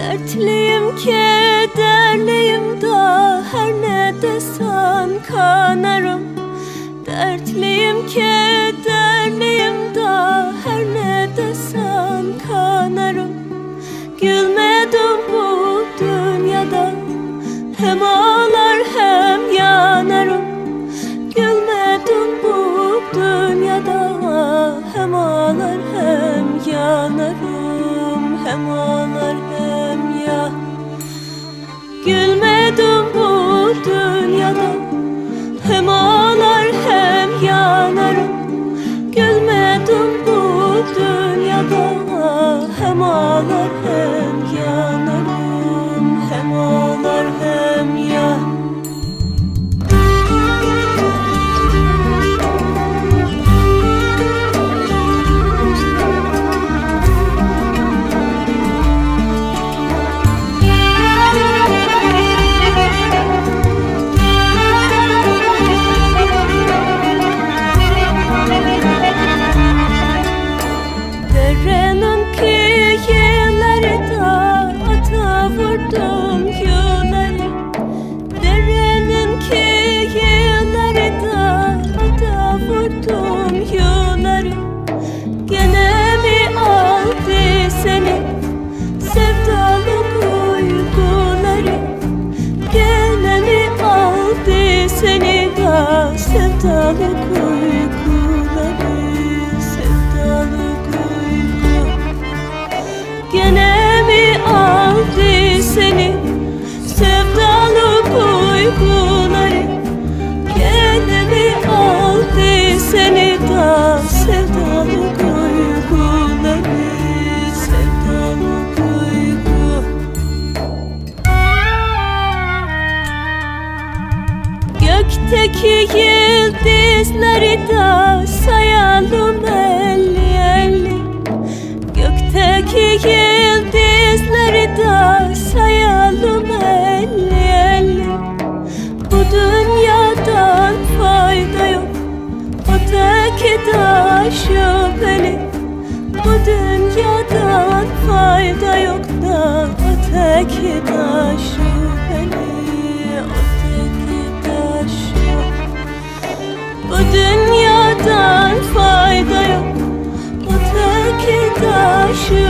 Dertliyim kederliyim da her ne desen kanarım. Dertliyim kederliyim da her ne desen kanarım. Gülmedim bu dünyada hem ağlar hem yanarım. Gülmedim bu dünyada hem ağlar hem yanarım. Hem ağlar hem Gülmedim bu dünyada. Hem ağlar hem yanarım Gülmedim bu dünyada. Hem ağlar hem yanarım seni da sevdalık uykuları Gökteki yıldızları da sayalım elli elli Gökteki yıldızları da sayalım elli elli Bu dünyadan fayda yok Öteki da şüpheli Bu dünyadan fayda yok da dünyadan fayda yok. Bu ki taşı